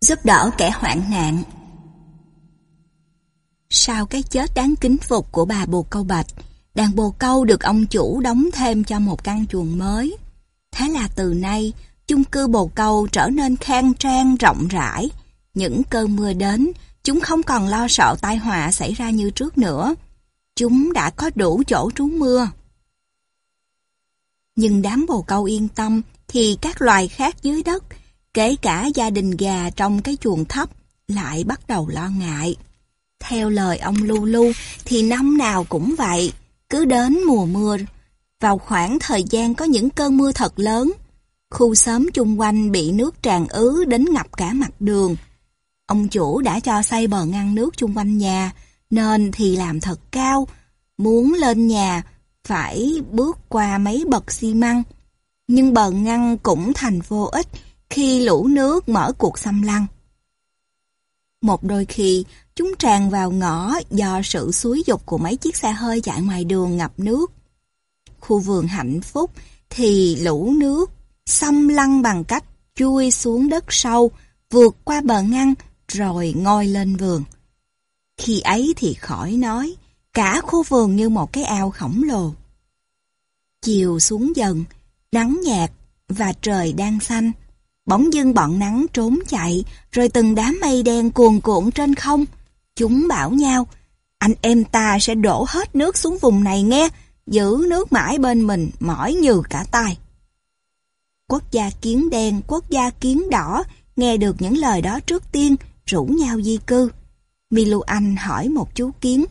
Giúp đỡ kẻ hoạn nạn Sau cái chết đáng kính phục của bà bồ câu bạch, đàn bồ câu được ông chủ đóng thêm cho một căn chuồng mới. Thế là từ nay, chung cư bồ câu trở nên khang trang rộng rãi. Những cơn mưa đến, chúng không còn lo sợ tai họa xảy ra như trước nữa. Chúng đã có đủ chỗ trú mưa. Nhưng đám bồ câu yên tâm thì các loài khác dưới đất, kể cả gia đình gà trong cái chuồng thấp, lại bắt đầu lo ngại. Theo lời ông Lu Lu thì năm nào cũng vậy, cứ đến mùa mưa, vào khoảng thời gian có những cơn mưa thật lớn, khu xóm chung quanh bị nước tràn ứ đến ngập cả mặt đường. Ông chủ đã cho xây bờ ngăn nước chung quanh nhà, nên thì làm thật cao, muốn lên nhà phải bước qua mấy bậc xi măng. Nhưng bờ ngăn cũng thành vô ích khi lũ nước mở cuộc xâm lăng. Một đôi khi, chúng tràn vào ngõ do sự xúi dục của mấy chiếc xe hơi chạy ngoài đường ngập nước. Khu vườn hạnh phúc thì lũ nước xâm lăng bằng cách chui xuống đất sâu, vượt qua bờ ngăn rồi ngoi lên vườn. Khi ấy thì khỏi nói, cả khu vườn như một cái ao khổng lồ. Chiều xuống dần, nắng nhạt và trời đang xanh. Bỗng dưng bọn nắng trốn chạy, rồi từng đám mây đen cuồn cuộn trên không. Chúng bảo nhau, anh em ta sẽ đổ hết nước xuống vùng này nghe, giữ nước mãi bên mình mỏi như cả tay. Quốc gia kiến đen, quốc gia kiến đỏ, nghe được những lời đó trước tiên, rủ nhau di cư. Milu Anh hỏi một chú kiến,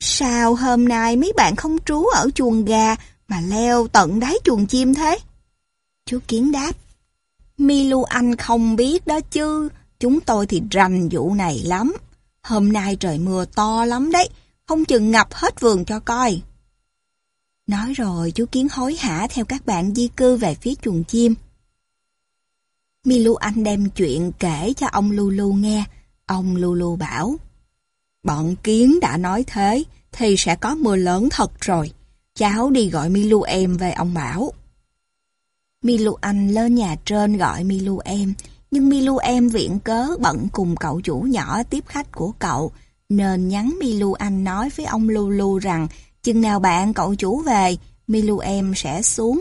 Sao hôm nay mấy bạn không trú ở chuồng gà mà leo tận đáy chuồng chim thế? Chú kiến đáp, Milu Anh không biết đó chứ, chúng tôi thì rành vụ này lắm. Hôm nay trời mưa to lắm đấy, không chừng ngập hết vườn cho coi. Nói rồi chú kiến hối hả theo các bạn di cư về phía chuồng chim. Milu Anh đem chuyện kể cho ông Lulu nghe. Ông Lulu bảo, Bọn kiến đã nói thế, thì sẽ có mưa lớn thật rồi. Cháu đi gọi Milu em về ông bảo. Milu anh lên nhà trên gọi Milu em, nhưng Milu em viện cớ bận cùng cậu chủ nhỏ tiếp khách của cậu, nên nhắn Milu anh nói với ông Lulu rằng chừng nào bạn cậu chủ về, Milu em sẽ xuống.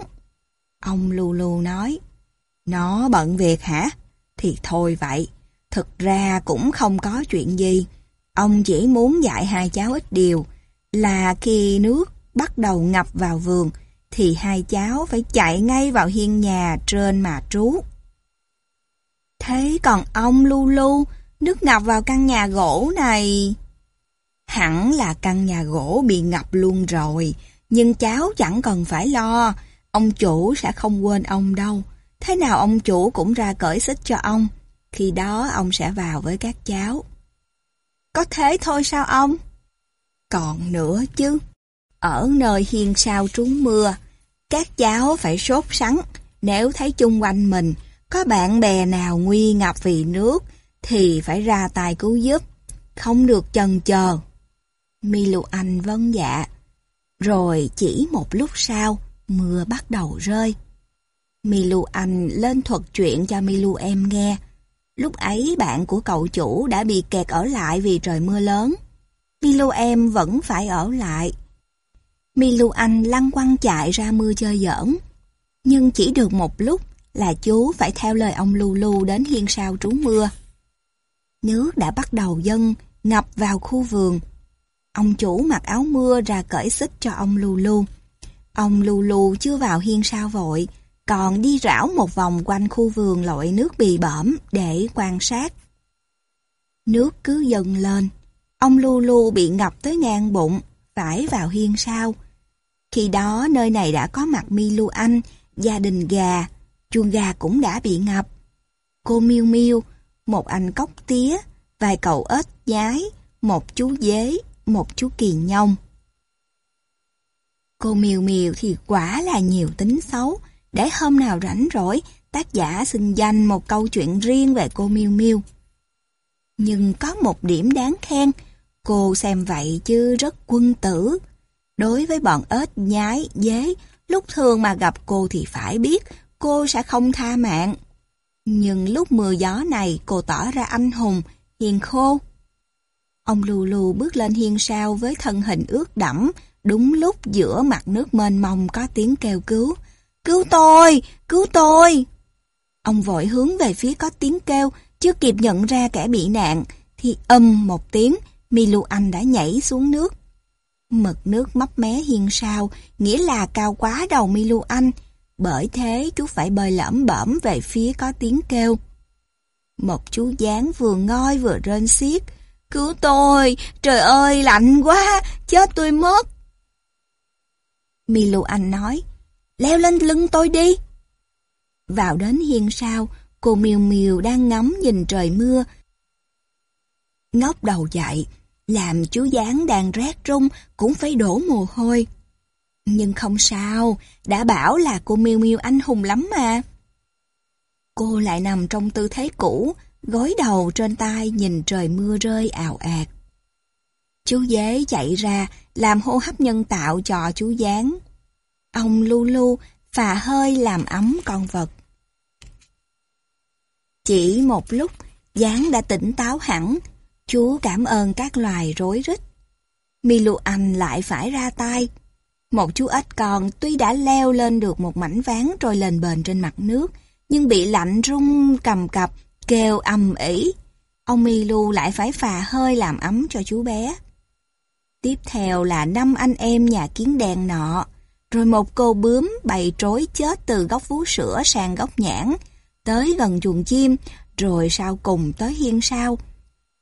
Ông Lulu nói, nó bận việc hả? Thì thôi vậy, thực ra cũng không có chuyện gì. Ông chỉ muốn dạy hai cháu ít điều, là khi nước bắt đầu ngập vào vườn, thì hai cháu phải chạy ngay vào hiên nhà trên mà trú. Thế còn ông Lulu, nước ngập vào căn nhà gỗ này... Hẳn là căn nhà gỗ bị ngập luôn rồi, nhưng cháu chẳng cần phải lo, ông chủ sẽ không quên ông đâu. Thế nào ông chủ cũng ra cởi xích cho ông, khi đó ông sẽ vào với các cháu. Có thế thôi sao ông? Còn nữa chứ, ở nơi hiên sao trúng mưa, các cháu phải sốt sắng nếu thấy chung quanh mình có bạn bè nào nguy ngập vì nước thì phải ra tay cứu giúp, không được chần chờ. Milu Anh vâng dạ. Rồi chỉ một lúc sau, mưa bắt đầu rơi. Milu Anh lên thuật chuyện cho Milu em nghe. Lúc ấy bạn của cậu chủ đã bị kẹt ở lại vì trời mưa lớn. Milu em vẫn phải ở lại. Milu Anh lăn quăng chạy ra mưa chơi giỡn. Nhưng chỉ được một lúc là chú phải theo lời ông Lulu đến hiên sao trú mưa. Nước đã bắt đầu dâng, ngập vào khu vườn. Ông chủ mặc áo mưa ra cởi xích cho ông Lulu. Ông Lulu chưa vào hiên sao vội, còn đi rảo một vòng quanh khu vườn lội nước bì bõm để quan sát. Nước cứ dâng lên, ông Lulu bị ngập tới ngang bụng, phải vào hiên sao. Khi đó nơi này đã có mặt mi lưu Anh, gia đình gà, chuồng gà cũng đã bị ngập. Cô Miu Miu, một anh cóc tía, vài cậu ếch nhái, một chú dế, một chú kỳ nhông. Cô Miu Miu thì quả là nhiều tính xấu, để hôm nào rảnh rỗi, tác giả xin dành một câu chuyện riêng về cô Miu Miu. Nhưng có một điểm đáng khen, cô xem vậy chứ rất quân tử. Đối với bọn ếch nhái, dế, lúc thường mà gặp cô thì phải biết cô sẽ không tha mạng. Nhưng lúc mưa gió này cô tỏ ra anh hùng, hiền khô. Ông lù lù bước lên hiên sao với thân hình ướt đẫm, đúng lúc giữa mặt nước mênh mông có tiếng kêu cứu. Cứu tôi! Cứu tôi! Ông vội hướng về phía có tiếng kêu, chưa kịp nhận ra kẻ bị nạn, thì âm một tiếng, Milu Anh đã nhảy xuống nước. Mực nước mấp mé hiên sao, nghĩa là cao quá đầu Milu Anh, bởi thế chú phải bơi lẩm bẩm về phía có tiếng kêu. Một chú gián vừa ngoi vừa rên xiết. Cứu tôi! Trời ơi, lạnh quá! Chết tôi mất! Milu Anh nói, leo lên lưng tôi đi. Vào đến hiên sao, cô miều miều đang ngắm nhìn trời mưa. Ngóc đầu dậy, làm chú gián đang rét rung cũng phải đổ mồ hôi. Nhưng không sao, đã bảo là cô miêu miêu anh hùng lắm mà. Cô lại nằm trong tư thế cũ, gối đầu trên tay nhìn trời mưa rơi ào ạt. Chú dế chạy ra, làm hô hấp nhân tạo cho chú gián. Ông lu lu phà hơi làm ấm con vật. Chỉ một lúc, gián đã tỉnh táo hẳn, chú cảm ơn các loài rối rít. Milu Anh lại phải ra tay, một chú ếch con tuy đã leo lên được một mảnh ván rồi lên bền trên mặt nước, nhưng bị lạnh rung cầm cập, kêu âm ỉ. Ông Milu lại phải phà hơi làm ấm cho chú bé. Tiếp theo là năm anh em nhà kiến đèn nọ, rồi một cô bướm bày trối chết từ góc vú sữa sang góc nhãn, tới gần chuồng chim, rồi sau cùng tới hiên sao.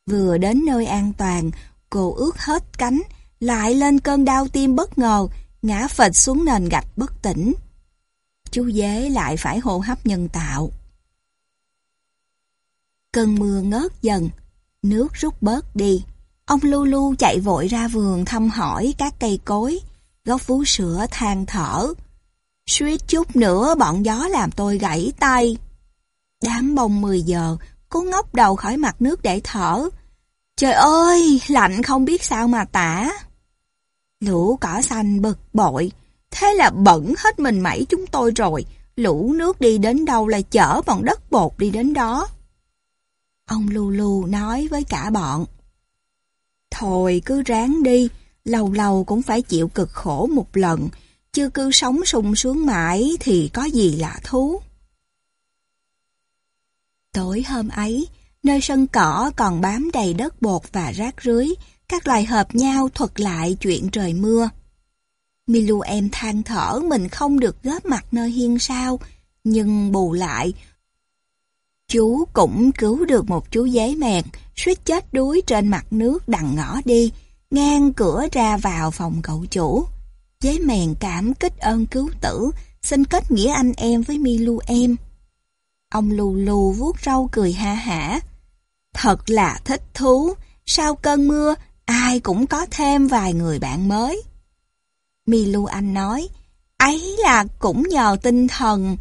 Vừa đến nơi an toàn, cô ướt hết cánh, lại lên cơn đau tim bất ngờ, ngã phịch xuống nền gạch bất tỉnh. Chú dế lại phải hô hấp nhân tạo. Cơn mưa ngớt dần, nước rút bớt đi. Ông Lu Lu chạy vội ra vườn thăm hỏi các cây cối, gốc vú sữa than thở. Suýt chút nữa bọn gió làm tôi gãy tay. Đám bông 10 giờ, cố ngóc đầu khỏi mặt nước để thở. Trời ơi, lạnh không biết sao mà tả. Lũ cỏ xanh bực bội, thế là bẩn hết mình mẩy chúng tôi rồi, lũ nước đi đến đâu là chở bọn đất bột đi đến đó. Ông lulu nói với cả bọn. Thôi cứ ráng đi, lâu lâu cũng phải chịu cực khổ một lần, chứ cứ sống sung sướng mãi thì có gì lạ thú. Tối hôm ấy, nơi sân cỏ còn bám đầy đất bột và rác rưới, các loài hợp nhau thuật lại chuyện trời mưa. Milu em than thở mình không được góp mặt nơi hiên sao, nhưng bù lại, chú cũng cứu được một chú giấy mèn, suýt chết đuối trên mặt nước đằng ngõ đi, ngang cửa ra vào phòng cậu chủ. Giấy mèn cảm kích ơn cứu tử, xin kết nghĩa anh em với Milu em. Ông lù lù vuốt râu cười ha hả. Thật là thích thú, sau cơn mưa, ai cũng có thêm vài người bạn mới. Milu Anh nói, ấy là cũng nhờ tinh thần.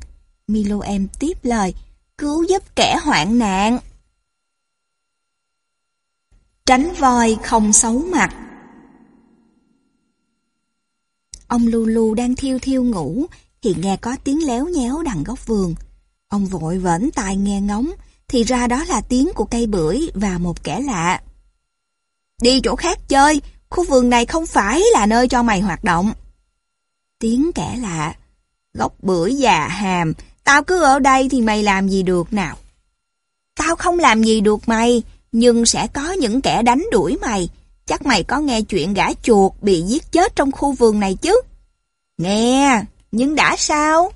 Milu em tiếp lời, cứu giúp kẻ hoạn nạn. Tránh voi không xấu mặt Ông Lulu đang thiêu thiêu ngủ, thì nghe có tiếng léo nhéo đằng góc vườn. Ông vội vẫn tai nghe ngóng, thì ra đó là tiếng của cây bưởi và một kẻ lạ. Đi chỗ khác chơi, khu vườn này không phải là nơi cho mày hoạt động. Tiếng kẻ lạ, gốc bưởi già hàm, tao cứ ở đây thì mày làm gì được nào. Tao không làm gì được mày, nhưng sẽ có những kẻ đánh đuổi mày. Chắc mày có nghe chuyện gã chuột bị giết chết trong khu vườn này chứ? Nghe, nhưng đã sao?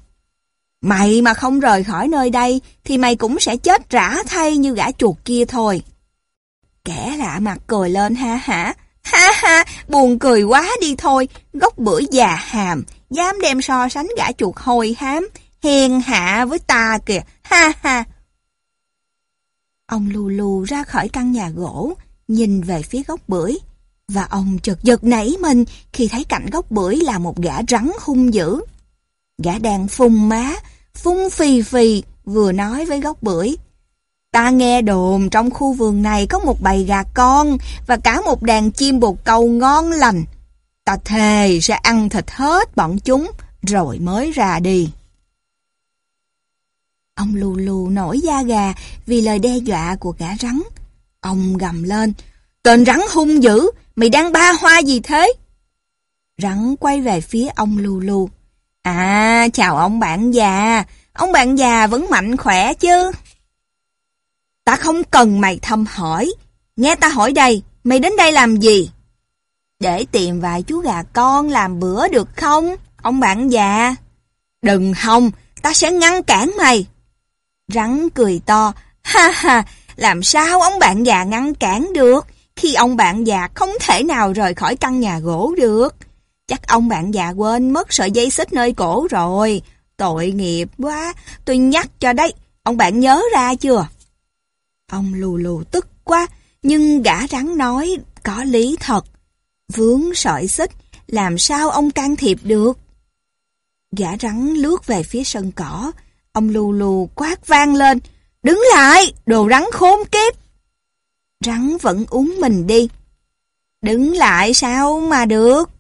Mày mà không rời khỏi nơi đây thì mày cũng sẽ chết rã thay như gã chuột kia thôi. Kẻ lạ mặt cười lên ha hả. Ha ha, buồn cười quá đi thôi, gốc bưởi già hàm, dám đem so sánh gã chuột hôi hám, hèn hạ với ta kìa, ha ha. Ông lù lù ra khỏi căn nhà gỗ, nhìn về phía gốc bưởi, và ông chợt giật nảy mình khi thấy cạnh gốc bưởi là một gã rắn hung dữ. Gã đang phun má, phun phì phì, vừa nói với gốc bưởi. Ta nghe đồn trong khu vườn này có một bầy gà con và cả một đàn chim bồ câu ngon lành. Ta thề sẽ ăn thịt hết bọn chúng rồi mới ra đi. Ông lù lù nổi da gà vì lời đe dọa của gã rắn. Ông gầm lên, tên rắn hung dữ, mày đang ba hoa gì thế? Rắn quay về phía ông lù lù. À, chào ông bạn già, ông bạn già vẫn mạnh khỏe chứ? Ta không cần mày thăm hỏi, nghe ta hỏi đây, mày đến đây làm gì? Để tìm vài chú gà con làm bữa được không, ông bạn già? Đừng hòng, ta sẽ ngăn cản mày. Rắn cười to, ha ha, làm sao ông bạn già ngăn cản được, khi ông bạn già không thể nào rời khỏi căn nhà gỗ được. Chắc ông bạn già quên mất sợi dây xích nơi cổ rồi. Tội nghiệp quá, tôi nhắc cho đấy, ông bạn nhớ ra chưa? Ông lù lù tức quá, nhưng gã rắn nói có lý thật. Vướng sợi xích, làm sao ông can thiệp được? Gã rắn lướt về phía sân cỏ, ông lù lù quát vang lên, đứng lại, đồ rắn khốn kiếp. Rắn vẫn uống mình đi. Đứng lại sao mà được?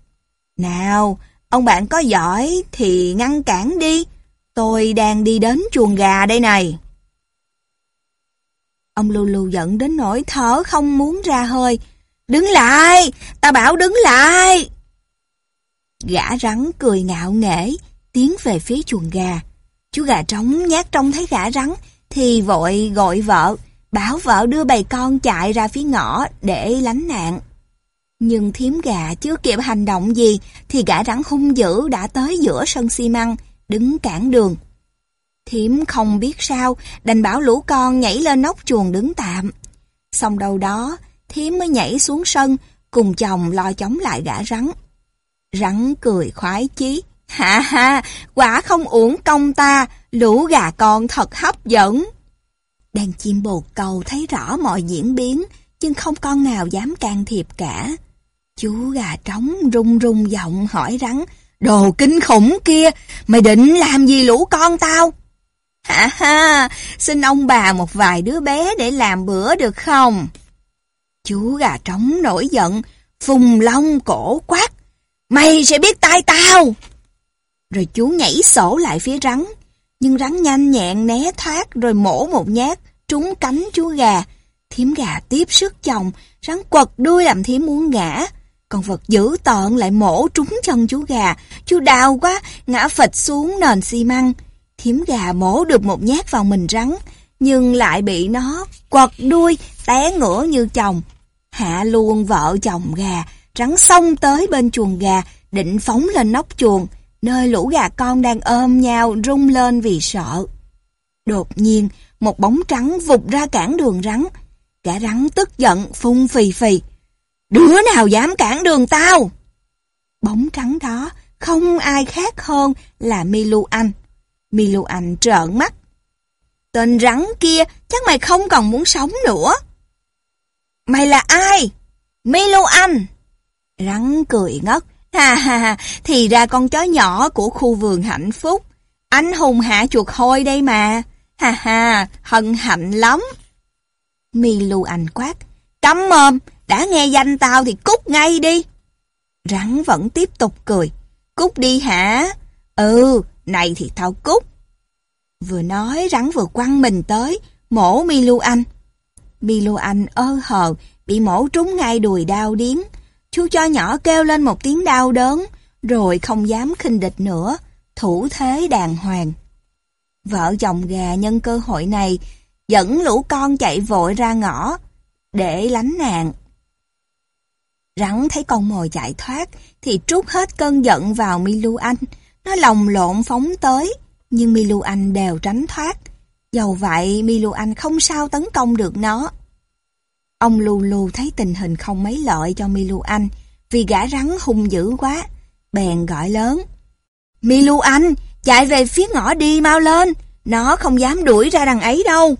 Nào, ông bạn có giỏi thì ngăn cản đi. Tôi đang đi đến chuồng gà đây này. Ông lulu giận đến nỗi thở không muốn ra hơi. Đứng lại! Ta bảo đứng lại! Gã rắn cười ngạo nghễ, tiến về phía chuồng gà. Chú gà trống nhát trông thấy gã rắn, thì vội gọi vợ, bảo vợ đưa bầy con chạy ra phía ngõ để lánh nạn. Nhưng thiếm gà chưa kịp hành động gì thì gã rắn hung dữ đã tới giữa sân xi măng, đứng cản đường. Thiếm không biết sao, đành bảo lũ con nhảy lên nóc chuồng đứng tạm. Xong đầu đó, Thiếm mới nhảy xuống sân, cùng chồng lo chống lại gã rắn. Rắn cười khoái chí. Ha ha, quả không uổng công ta, lũ gà con thật hấp dẫn. Đàn chim bồ câu thấy rõ mọi diễn biến, nhưng không con nào dám can thiệp cả. Chú gà trống rung rung giọng hỏi rắn, Đồ kinh khủng kia, mày định làm gì lũ con tao? Hả ha, xin ông bà một vài đứa bé để làm bữa được không? Chú gà trống nổi giận, phùng lông cổ quát. Mày sẽ biết tay tao! Rồi chú nhảy sổ lại phía rắn, nhưng rắn nhanh nhẹn né thoát rồi mổ một nhát, trúng cánh chú gà. Thiếm gà tiếp sức chồng, rắn quật đuôi làm thiếm muốn ngã. Con vật dữ tợn lại mổ trúng chân chú gà, chú đau quá, ngã phịch xuống nền xi măng. Thiếm gà mổ được một nhát vào mình rắn, nhưng lại bị nó quật đuôi, té ngửa như chồng. Hạ luôn vợ chồng gà, rắn xông tới bên chuồng gà, định phóng lên nóc chuồng, nơi lũ gà con đang ôm nhau rung lên vì sợ. Đột nhiên, một bóng trắng vụt ra cản đường rắn. Gã rắn tức giận, phun phì phì. Đứa nào dám cản đường tao? Bóng trắng đó không ai khác hơn là Milu Anh. Milu Anh trợn mắt. Tên rắn kia chắc mày không còn muốn sống nữa. Mày là ai? Milu Anh. Rắn cười ngất. Ha ha ha, thì ra con chó nhỏ của khu vườn hạnh phúc. Anh hùng hạ chuột hôi đây mà. Ha ha, hân hạnh lắm. Milu Anh quát. Cấm mồm, đã nghe danh tao thì cút ngay đi. Rắn vẫn tiếp tục cười. Cút đi hả? Ừ, này thì tao cút. Vừa nói rắn vừa quăng mình tới, mổ Milu Anh. Milu Anh ơ hờ, bị mổ trúng ngay đùi đau điếng. Chú cho nhỏ kêu lên một tiếng đau đớn, rồi không dám khinh địch nữa, thủ thế đàng hoàng. Vợ chồng gà nhân cơ hội này, dẫn lũ con chạy vội ra ngõ, để lánh nạn. Rắn thấy con mồi chạy thoát thì trút hết cơn giận vào Milu Anh. Nó lồng lộn phóng tới, nhưng Milu Anh đều tránh thoát. Dầu vậy Milu Anh không sao tấn công được nó. Ông Lulu thấy tình hình không mấy lợi cho Milu Anh vì gã rắn hung dữ quá. Bèn gọi lớn. Milu Anh, chạy về phía ngõ đi mau lên. Nó không dám đuổi ra đằng ấy đâu.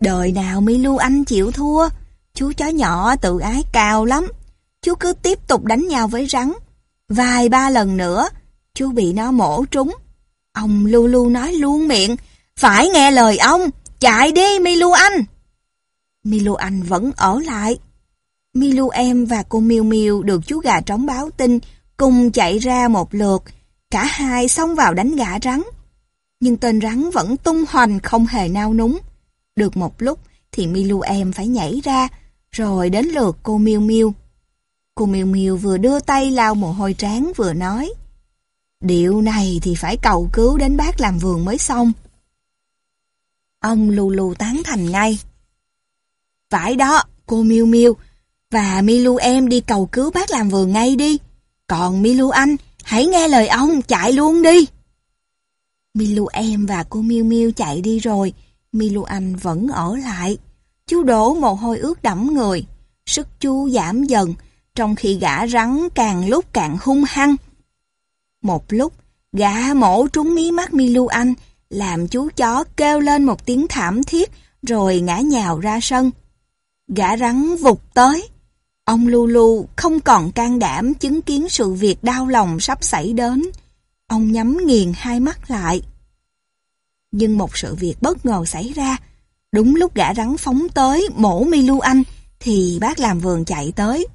Đời nào Milu Anh chịu thua. Chú chó nhỏ tự ái cao lắm. Chú cứ tiếp tục đánh nhau với rắn. Vài ba lần nữa, chú bị nó mổ trúng. Ông Lu Lu nói luôn miệng, phải nghe lời ông, chạy đi Milu Anh. Milu Anh vẫn ở lại. Milu em và cô Miu Miu được chú gà trống báo tin cùng chạy ra một lượt, cả hai xông vào đánh gã rắn. nhưng tên rắn vẫn tung hoành không hề nao núng. Được một lúc thì Milu em phải nhảy ra, rồi đến lượt cô Miu Miu. Cô Miu Miu vừa đưa tay lau mồ hôi trán vừa nói, Điệu này thì phải cầu cứu đến bác làm vườn mới xong. Ông lù lù tán thành ngay. Phải đó, cô Miu Miu và Milu em đi cầu cứu bác làm vườn ngay đi. Còn Milu anh, hãy nghe lời ông, chạy luôn đi. Milu em và cô Miu Miu chạy đi rồi, Milu anh vẫn ở lại. Chú đổ mồ hôi ướt đẫm người, sức chú giảm dần, trong khi gã rắn càng lúc càng hung hăng. Một lúc, gã mổ trúng mí mắt Milu anh, làm chú chó kêu lên một tiếng thảm thiết, rồi ngã nhào ra sân. Gã rắn vụt tới. Ông Lulu không còn can đảm chứng kiến sự việc đau lòng sắp xảy đến. Ông nhắm nghiền hai mắt lại. Nhưng một sự việc bất ngờ xảy ra. Đúng lúc gã rắn phóng tới mổ mi lưu Anh thì bác làm vườn chạy tới.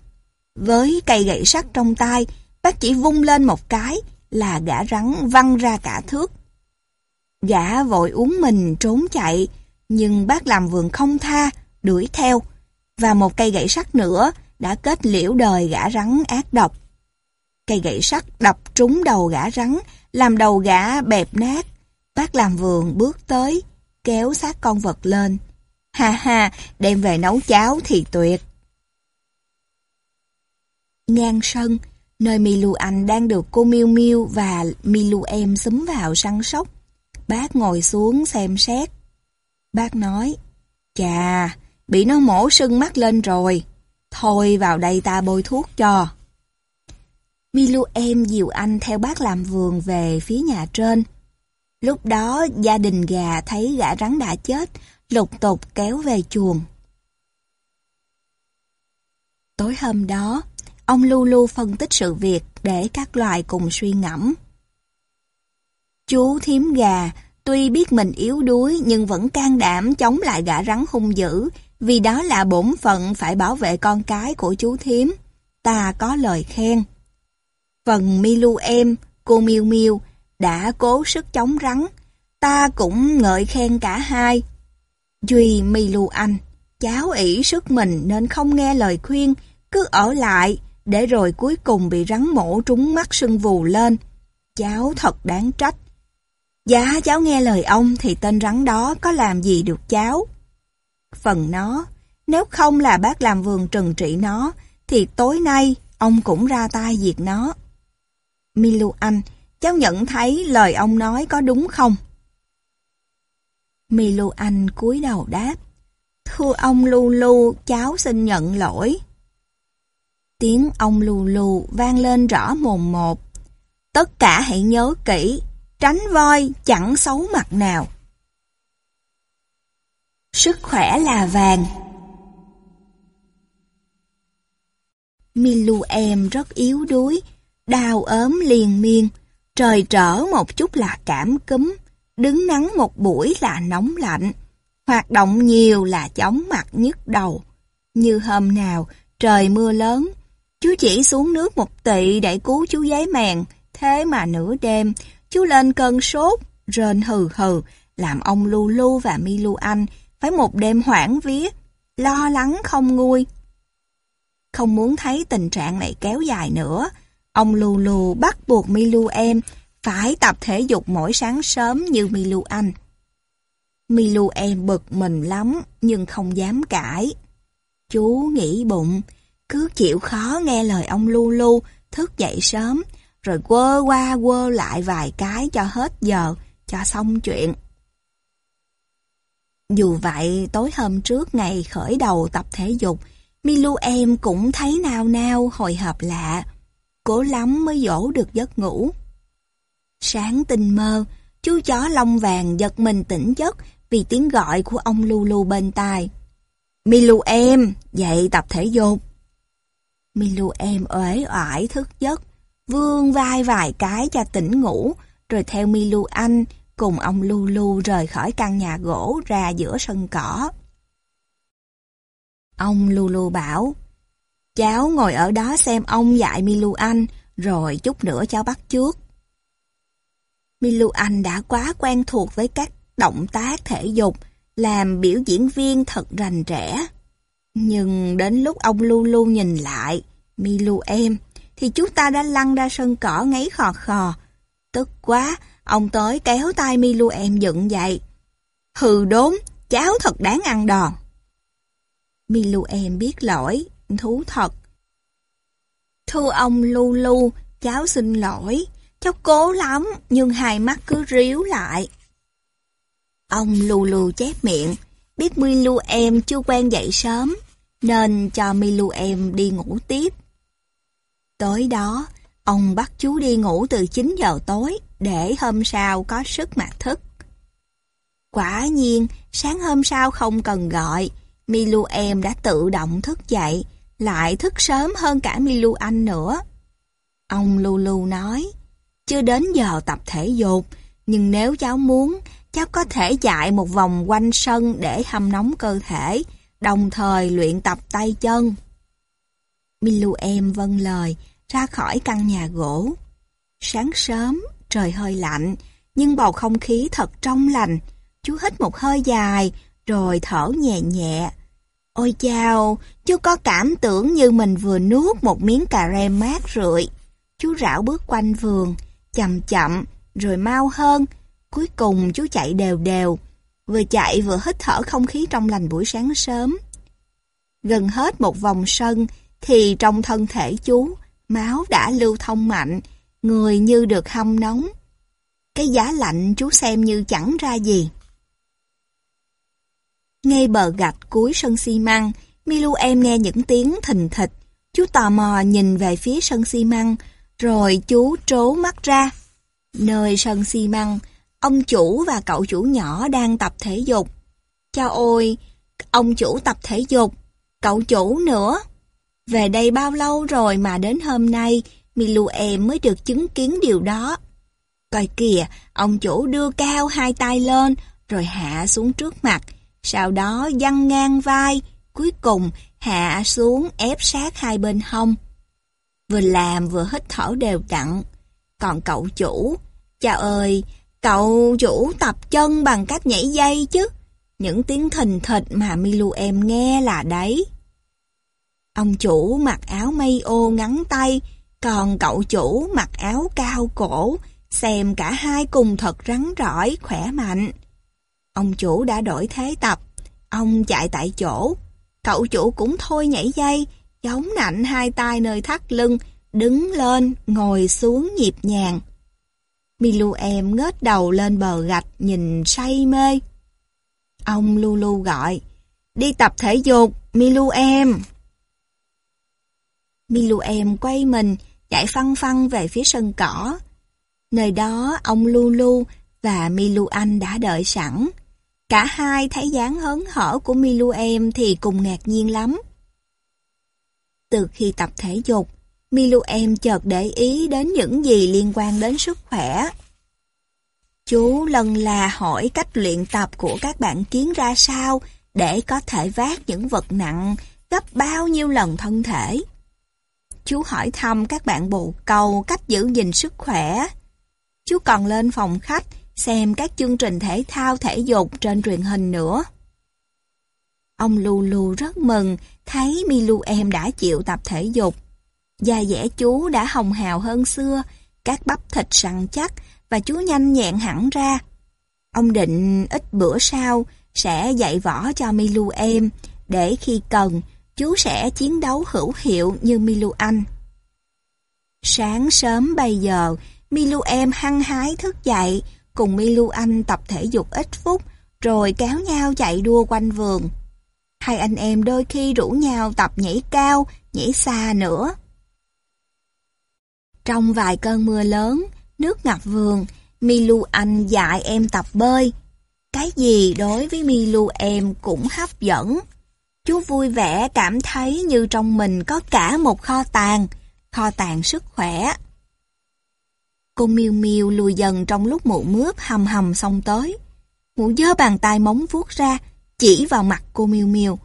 Với cây gậy sắt trong tay, bác chỉ vung lên một cái là gã rắn văng ra cả thước. Gã vội uống mình trốn chạy, nhưng bác làm vườn không tha, đuổi theo. Và một cây gậy sắt nữa đã kết liễu đời gã rắn ác độc. Cây gậy sắt đập trúng đầu gã rắn, làm đầu gã bẹp nát. Bác làm vườn bước tới, kéo xác con vật lên. Ha ha, đem về nấu cháo thì tuyệt. Ngang sân, nơi Milu Anh đang được cô Miu Miu và Milu em xúm vào săn sóc. Bác ngồi xuống xem xét. Bác nói, chà, bị nó mổ sưng mắt lên rồi. Thôi vào đây ta bôi thuốc cho. Milu em dìu anh theo bác làm vườn về phía nhà trên. Lúc đó gia đình gà thấy gã rắn đã chết, lục tục kéo về chuồng. Tối hôm đó, ông Lulu phân tích sự việc để các loài cùng suy ngẫm. Chú thím gà, tuy biết mình yếu đuối nhưng vẫn can đảm chống lại gã rắn hung dữ, vì đó là bổn phận phải bảo vệ con cái của chú thím. Ta có lời khen. Phần Milu em, cô Miu Miu đã cố sức chống rắn. Ta cũng ngợi khen cả hai. Duy mi lưu anh, cháu ỷ sức mình nên không nghe lời khuyên, cứ ở lại, để rồi cuối cùng bị rắn mổ trúng mắt sưng vù lên. Cháu thật đáng trách. Giá cháu nghe lời ông thì tên rắn đó có làm gì được cháu. Phần nó, nếu không là bác làm vườn trừng trị nó, thì tối nay ông cũng ra tay diệt nó. Milu Anh, cháu nhận thấy lời ông nói có đúng không? Milu Anh cúi đầu đáp. Thưa ông Lulu, cháu xin nhận lỗi. Tiếng ông Lulu vang lên rõ mồm một. Tất cả hãy nhớ kỹ, tránh voi chẳng xấu mặt nào. Sức khỏe là vàng. Milu em rất yếu đuối, đau ốm liền miên, trời trở một chút là cảm cúm, đứng nắng một buổi là nóng lạnh, hoạt động nhiều là chóng mặt nhức đầu. Như hôm nào, trời mưa lớn, chú chỉ xuống nước một tị để cứu chú giấy mèn, thế mà nửa đêm, chú lên cơn sốt, rên hừ hừ, làm ông Lu Lu và mi lu Anh phải một đêm hoảng vía, lo lắng không nguôi. Không muốn thấy tình trạng này kéo dài nữa, ông Lù Lù bắt buộc Milu em phải tập thể dục mỗi sáng sớm như Milu anh. Milu em bực mình lắm nhưng không dám cãi. Chú nghĩ bụng, cứ chịu khó nghe lời ông Lu Lu thức dậy sớm, rồi quơ qua quơ lại vài cái cho hết giờ, cho xong chuyện. Dù vậy, tối hôm trước ngày khởi đầu tập thể dục, Milu em cũng thấy nao nao hồi hộp lạ. Cố lắm mới dỗ được giấc ngủ. Sáng tinh mơ, chú chó lông vàng giật mình tỉnh giấc vì tiếng gọi của ông Lulu bên tai. Milu em, dậy tập thể dục. Milu em uể oải thức giấc, vương vai vài cái cho tỉnh ngủ, rồi theo Milu anh cùng ông Lulu rời khỏi căn nhà gỗ ra giữa sân cỏ. Ông Lulu bảo, cháu ngồi ở đó xem ông dạy Milu anh, rồi chút nữa cháu bắt trước. Milu Anh đã quá quen thuộc với các động tác thể dục, làm biểu diễn viên thật rành rẽ. Nhưng đến lúc ông Lulu nhìn lại, Milu em, thì chúng ta đã lăn ra sân cỏ ngáy khò khò. Tức quá, ông tới kéo tay Milu em dựng dậy. Hừ đốn, cháu thật đáng ăn đòn. Milu em biết lỗi, thú thật. Thưa ông Lulu, cháu xin lỗi. Cháu cố lắm, nhưng hai mắt cứ ríu lại. Ông Lulu chép miệng, biết Milu em chưa quen dậy sớm, nên cho Milu em đi ngủ tiếp. Tối đó, ông bắt chú đi ngủ từ 9 giờ tối để hôm sau có sức mà thức. Quả nhiên, sáng hôm sau không cần gọi, Milu em đã tự động thức dậy, lại thức sớm hơn cả Milu anh nữa. Ông Lulu nói, chưa đến giờ tập thể dục, nhưng nếu cháu muốn, cháu có thể chạy một vòng quanh sân để hâm nóng cơ thể, đồng thời luyện tập tay chân. Milu em vâng lời, ra khỏi căn nhà gỗ. Sáng sớm, trời hơi lạnh, nhưng bầu không khí thật trong lành. Chú hít một hơi dài, rồi thở nhẹ nhẹ. Ôi chào, chú có cảm tưởng như mình vừa nuốt một miếng cà rê mát rượi. Chú rảo bước quanh vườn, chậm chậm, rồi mau hơn. Cuối cùng chú chạy đều đều, vừa chạy vừa hít thở không khí trong lành buổi sáng sớm. Gần hết một vòng sân, thì trong thân thể chú, máu đã lưu thông mạnh, người như được hâm nóng. Cái giá lạnh chú xem như chẳng ra gì. Ngay bờ gạch cuối sân xi măng, Milu em nghe những tiếng thình thịch. Chú tò mò nhìn về phía sân xi măng, rồi chú trố mắt ra. Nơi sân xi măng, ông chủ và cậu chủ nhỏ đang tập thể dục. Chao ôi, ông chủ tập thể dục, cậu chủ nữa. Về đây bao lâu rồi mà đến hôm nay, Milu em mới được chứng kiến điều đó. Coi kìa, ông chủ đưa cao hai tay lên, rồi hạ xuống trước mặt, sau đó văng ngang vai, cuối cùng hạ xuống ép sát hai bên hông. Vừa làm vừa hít thở đều đặn. Còn cậu chủ, chào ơi, cậu chủ tập chân bằng cách nhảy dây chứ. Những tiếng thình thịch mà Milu em nghe là đấy. Ông chủ mặc áo mây ô ngắn tay, còn cậu chủ mặc áo cao cổ, xem cả hai cùng thật rắn rỏi, khỏe mạnh. Ông chủ đã đổi thế tập, ông chạy tại chỗ. Cậu chủ cũng thôi nhảy dây, chống nạnh hai tay nơi thắt lưng, đứng lên, ngồi xuống nhịp nhàng. Milu em ngớt đầu lên bờ gạch nhìn say mê. Ông Lulu gọi, đi tập thể dục, Milu em. Milu em quay mình, chạy phăng phăng về phía sân cỏ. Nơi đó ông Lulu và Milu anh đã đợi sẵn. Cả hai thấy dáng hớn hở của Milu em thì cùng ngạc nhiên lắm. Từ khi tập thể dục, Milu em chợt để ý đến những gì liên quan đến sức khỏe. Chú lần là hỏi cách luyện tập của các bạn kiến ra sao để có thể vác những vật nặng gấp bao nhiêu lần thân thể. Chú hỏi thăm các bạn bồ câu cách giữ gìn sức khỏe. Chú còn lên phòng khách xem các chương trình thể thao thể dục trên truyền hình nữa. Ông Lulu rất mừng thấy Milu em đã chịu tập thể dục. Da dẻ chú đã hồng hào hơn xưa, các bắp thịt săn chắc và chú nhanh nhẹn hẳn ra. Ông định ít bữa sau sẽ dạy võ cho Milu em để khi cần chú sẽ chiến đấu hữu hiệu như Milu Anh. Sáng sớm bây giờ, Milu em hăng hái thức dậy, cùng Milu Anh tập thể dục ít phút, rồi kéo nhau chạy đua quanh vườn. Hai anh em đôi khi rủ nhau tập nhảy cao, nhảy xa nữa. Trong vài cơn mưa lớn, nước ngập vườn, Milu Anh dạy em tập bơi. Cái gì đối với Milu em cũng hấp dẫn. Chú vui vẻ cảm thấy như trong mình có cả một kho tàng, kho tàng sức khỏe. Cô miêu miêu lùi dần trong lúc mụ mướp hầm hầm xong tới. Mụ giơ bàn tay móng vuốt ra, chỉ vào mặt cô miêu miêu.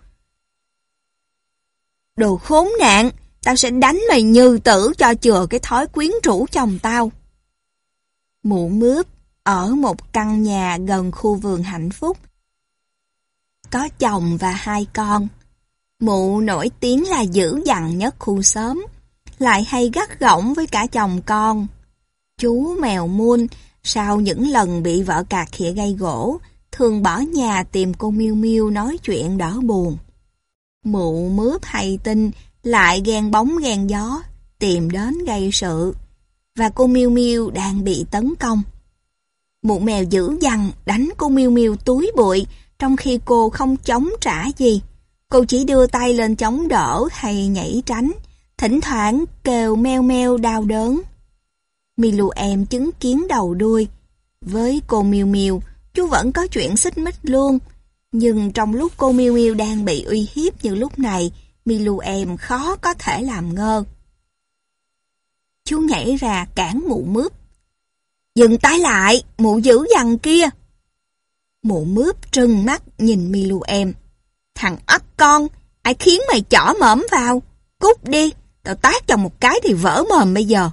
Đồ khốn nạn, tao sẽ đánh mày như tử cho chừa cái thói quyến rũ chồng tao. Mụ mướp ở một căn nhà gần khu vườn hạnh phúc. Có chồng và hai con. Mụ nổi tiếng là dữ dằn nhất khu xóm, lại hay gắt gỏng với cả chồng con. Chú mèo muôn, sau những lần bị vợ cạc khịa gây gỗ, thường bỏ nhà tìm cô Miêu Miêu nói chuyện đỡ buồn. Mụ mướp hay tin, lại ghen bóng ghen gió, tìm đến gây sự. Và cô Miêu Miêu đang bị tấn công. Mụ mèo dữ dằn đánh cô Miêu Miêu túi bụi, trong khi cô không chống trả gì. Cô chỉ đưa tay lên chống đỡ hay nhảy tránh, thỉnh thoảng kêu meo meo đau đớn. Milu em chứng kiến đầu đuôi. Với cô Miu Miu, chú vẫn có chuyện xích mích luôn. Nhưng trong lúc cô Miu Miu đang bị uy hiếp như lúc này, Milu em khó có thể làm ngơ. Chú nhảy ra cản mụ mướp. Dừng tay lại, mụ dữ dằn kia. Mụ mướp trừng mắt nhìn Milu em. Thằng ấp con, ai khiến mày chỏ mởm vào? Cút đi, tao tát cho một cái thì vỡ mồm bây giờ.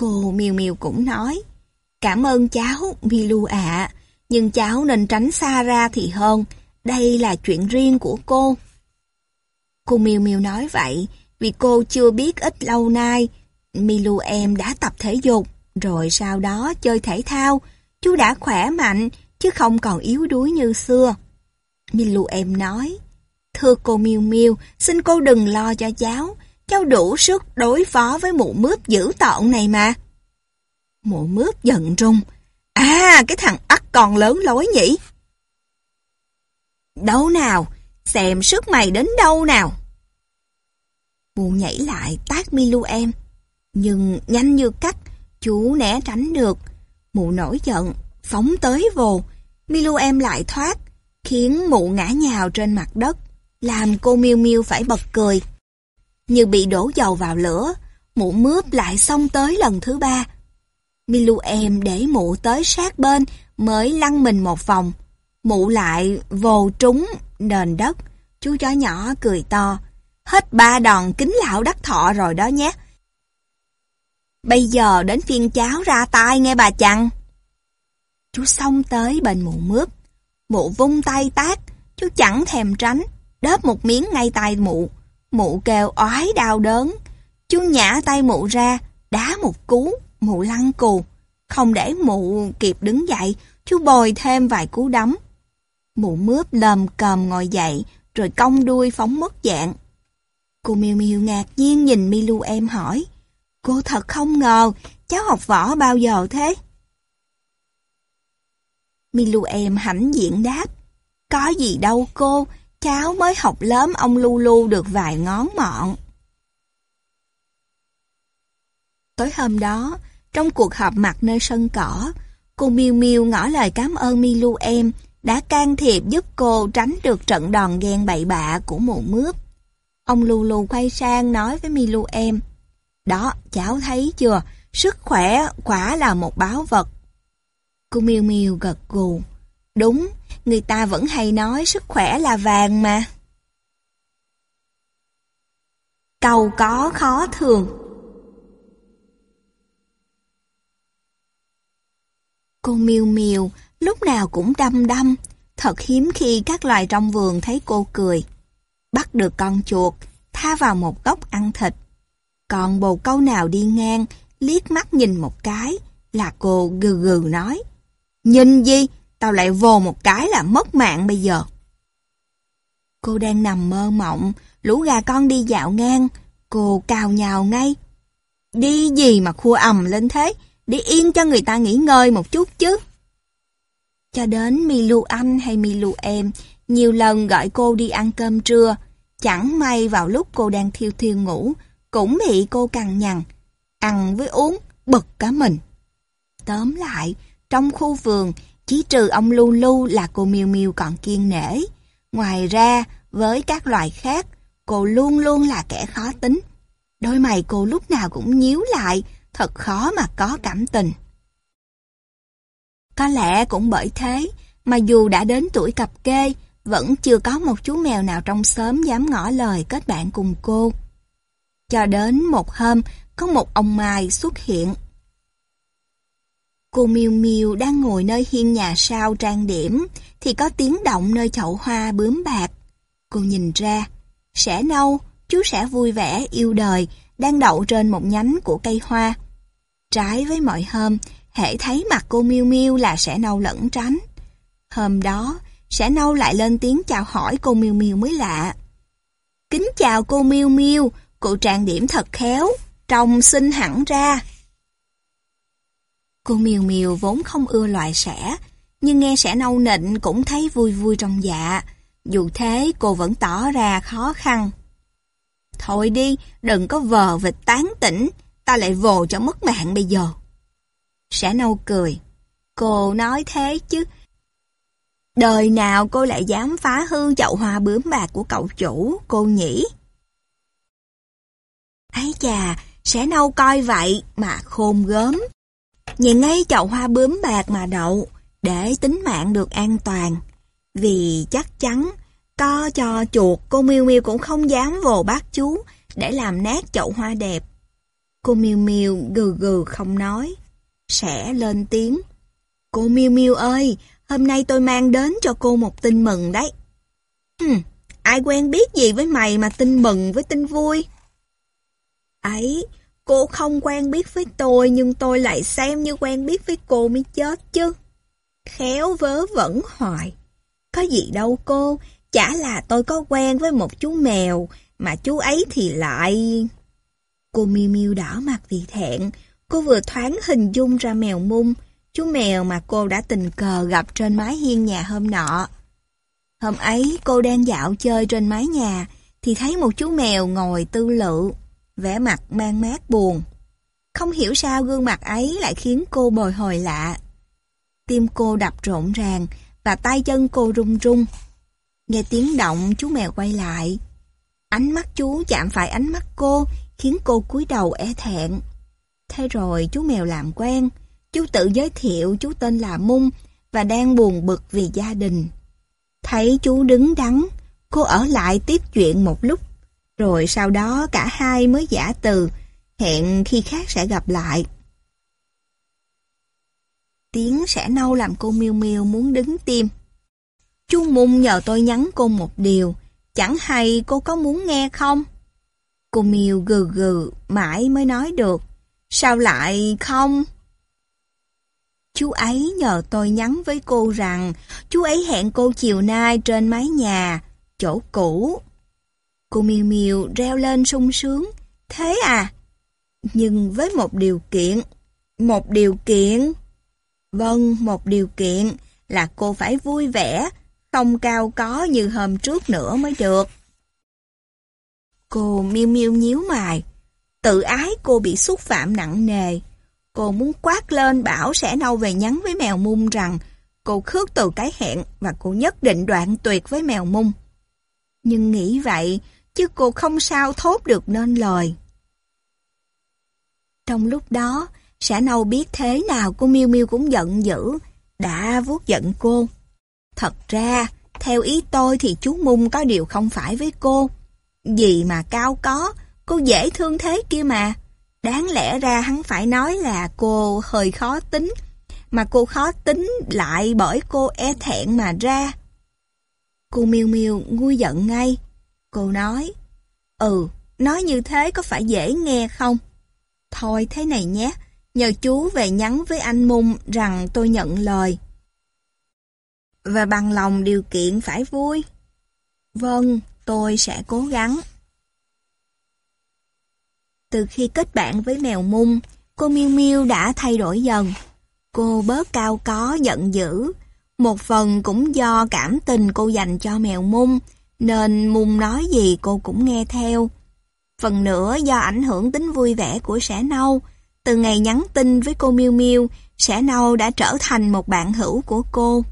Cô Miêu Miêu cũng nói, cảm ơn cháu, Milu ạ, nhưng cháu nên tránh xa ra thì hơn, đây là chuyện riêng của cô. Cô Miêu Miêu nói vậy, vì cô chưa biết ít lâu nay, Milu em đã tập thể dục, rồi sau đó chơi thể thao, chú đã khỏe mạnh, chứ không còn yếu đuối như xưa. Milu em nói, thưa cô Miêu Miêu, xin cô đừng lo cho cháu, cháu đủ sức đối phó với mụ mướp dữ tợn này mà. Mụ mướp giận rung. À, cái thằng ắt còn lớn lối nhỉ? Đâu nào, xem sức mày đến đâu nào. Mụ nhảy lại tát Milu em. Nhưng nhanh như cắt, chú né tránh được. Mụ nổi giận, phóng tới vồ. Milu em lại thoát, khiến mụ ngã nhào trên mặt đất, làm cô Miu Miu phải bật cười. Như bị đổ dầu vào lửa, mụ mướp lại xông tới lần thứ ba. Milu em để mụ tới sát bên mới lăn mình một vòng. Mụ lại vồ trúng nền đất. Chú chó nhỏ cười to. Hết ba đòn kính lão đắc thọ rồi đó nhé. Bây giờ đến phiên cháu ra tay nghe bà chăng. Chú xông tới bên mụ mướp. Mụ vung tay tát, chú chẳng thèm tránh, đớp một miếng ngay tay mụ. Mụ kêu oái đau đớn. Chú nhả tay mụ ra, đá một cú, mụ lăn cù. Không để mụ kịp đứng dậy, chú bồi thêm vài cú đấm. Mụ mướp lầm cầm ngồi dậy, rồi cong đuôi phóng mất dạng. Cô Miêu Miêu ngạc nhiên nhìn Milu em hỏi. Cô thật không ngờ, cháu học võ bao giờ thế? Milu em hãnh diện đáp. Có gì đâu cô, cháu mới học lớm ông Lu Lu được vài ngón mọn. Tối hôm đó, trong cuộc họp mặt nơi sân cỏ, cô Miu Miu ngỏ lời cảm ơn Milu em đã can thiệp giúp cô tránh được trận đòn ghen bậy bạ của mụ mướp. Ông Lu Lu quay sang nói với Milu em, Đó, cháu thấy chưa, sức khỏe quả là một báo vật. Cô Miu Miu gật gù. Đúng, người ta vẫn hay nói sức khỏe là vàng mà. Cầu có khó thường. Cô miêu miêu lúc nào cũng đăm đăm, thật hiếm khi các loài trong vườn thấy cô cười. Bắt được con chuột, tha vào một góc ăn thịt. Còn bồ câu nào đi ngang, liếc mắt nhìn một cái, là cô gừ gừ nói. Nhìn gì, tao lại vồ một cái là mất mạng bây giờ. Cô đang nằm mơ mộng, lũ gà con đi dạo ngang, cô cào nhào ngay. Đi gì mà khua ầm lên thế, đi yên cho người ta nghỉ ngơi một chút chứ. Cho đến Milu anh hay Milu em, nhiều lần gọi cô đi ăn cơm trưa, chẳng may vào lúc cô đang thiêu thiêu ngủ, cũng bị cô cằn nhằn, ăn với uống, bực cả mình. Tóm lại, trong khu vườn, chỉ trừ ông Lu Lu là cô Miu Miu còn kiên nể. Ngoài ra, với các loài khác, cô luôn luôn là kẻ khó tính. Đôi mày cô lúc nào cũng nhíu lại, thật khó mà có cảm tình. Có lẽ cũng bởi thế mà dù đã đến tuổi cặp kê, vẫn chưa có một chú mèo nào trong xóm dám ngỏ lời kết bạn cùng cô. Cho đến một hôm, có một ông Mai xuất hiện. Cô Miêu Miêu đang ngồi nơi hiên nhà sau trang điểm, thì có tiếng động nơi chậu hoa bướm bạc. Cô nhìn ra, sẻ nâu, chú sẻ vui vẻ, yêu đời, đang đậu trên một nhánh của cây hoa. Trái với mọi hôm, hãy thấy mặt cô Miêu Miêu là sẻ nâu lẫn tránh. Hôm đó, sẻ nâu lại lên tiếng chào hỏi cô Miêu Miêu mới lạ. Kính chào cô Miêu Miêu, cô trang điểm thật khéo, trông xinh hẳn ra. Cô miều miều vốn không ưa loại sẻ, nhưng nghe sẻ nâu nịnh cũng thấy vui vui trong dạ. Dù thế cô vẫn tỏ ra khó khăn. Thôi đi, đừng có vờ vịt tán tỉnh, ta lại vồ cho mất mạng bây giờ. Sẻ nâu cười. Cô nói thế chứ. Đời nào cô lại dám phá hư chậu hoa bướm bạc của cậu chủ, cô nhỉ? Ấy chà, sẻ nâu coi vậy mà khôn gớm. Nhìn ngay chậu hoa bướm bạc mà đậu, để tính mạng được an toàn. Vì chắc chắn, co cho chuột cô Miêu Miêu cũng không dám vồ bác chú để làm nát chậu hoa đẹp. Cô Miêu Miêu gừ gừ không nói, sẽ lên tiếng. Cô Miêu Miêu ơi, hôm nay tôi mang đến cho cô một tin mừng đấy. Hừm, ai quen biết gì với mày mà tin mừng với tin vui? Ấy, cô không quen biết với tôi nhưng tôi lại xem như quen biết với cô mới chết chứ. Khéo vớ vẩn hoài. Có gì đâu cô, chả là tôi có quen với một chú mèo, mà chú ấy thì lại... Cô miêu miêu đỏ mặt vì thẹn, cô vừa thoáng hình dung ra mèo mung, chú mèo mà cô đã tình cờ gặp trên mái hiên nhà hôm nọ. Hôm ấy cô đang dạo chơi trên mái nhà, thì thấy một chú mèo ngồi tư lự, vẻ mặt mang mát buồn. Không hiểu sao gương mặt ấy lại khiến cô bồi hồi lạ. Tim cô đập rộn ràng và tay chân cô run run. Nghe tiếng động chú mèo quay lại. Ánh mắt chú chạm phải ánh mắt cô khiến cô cúi đầu e thẹn. Thế rồi chú mèo làm quen. Chú tự giới thiệu chú tên là Mung và đang buồn bực vì gia đình. Thấy chú đứng đắn, cô ở lại tiếp chuyện một lúc. Rồi sau đó cả hai mới giả từ, hẹn khi khác sẽ gặp lại. Tiếng sẽ nâu làm cô miêu miêu muốn đứng tim. Chú Mung nhờ tôi nhắn cô một điều, chẳng hay cô có muốn nghe không? Cô miêu gừ gừ, mãi mới nói được. Sao lại không? Chú ấy nhờ tôi nhắn với cô rằng chú ấy hẹn cô chiều nay trên mái nhà, chỗ cũ. Cô miêu miêu reo lên sung sướng. Thế à? Nhưng với một điều kiện. Một điều kiện? Vâng, một điều kiện là cô phải vui vẻ, không cao có như hôm trước nữa mới được. Cô miêu miêu nhíu mày. Tự ái cô bị xúc phạm nặng nề. Cô muốn quát lên bảo sẽ nâu về nhắn với mèo mung rằng cô khước từ cái hẹn và cô nhất định đoạn tuyệt với mèo mung. Nhưng nghĩ vậy, chứ cô không sao thốt được nên lời. Trong lúc đó, Sả nâu biết thế nào cô miêu miêu cũng giận dữ, đã vuốt giận cô. Thật ra, theo ý tôi thì chú Mung có điều không phải với cô. Gì mà cao có, cô dễ thương thế kia mà. Đáng lẽ ra hắn phải nói là cô hơi khó tính, mà cô khó tính lại bởi cô e thẹn mà ra. Cô miêu miêu nguôi giận ngay. Cô nói, ừ, nói như thế có phải dễ nghe không? Thôi thế này nhé, nhờ chú về nhắn với anh Mung rằng tôi nhận lời. Và bằng lòng điều kiện phải vui. Vâng, tôi sẽ cố gắng. Từ khi kết bạn với mèo Mung, cô miu miu đã thay đổi dần. Cô bớt cao có, giận dữ. Một phần cũng do cảm tình cô dành cho mèo Mung, nên Mung nói gì cô cũng nghe theo. Phần nữa do ảnh hưởng tính vui vẻ của sẻ nâu, từ ngày nhắn tin với cô miu miu Sẻ Nâu đã trở thành một bạn hữu của cô.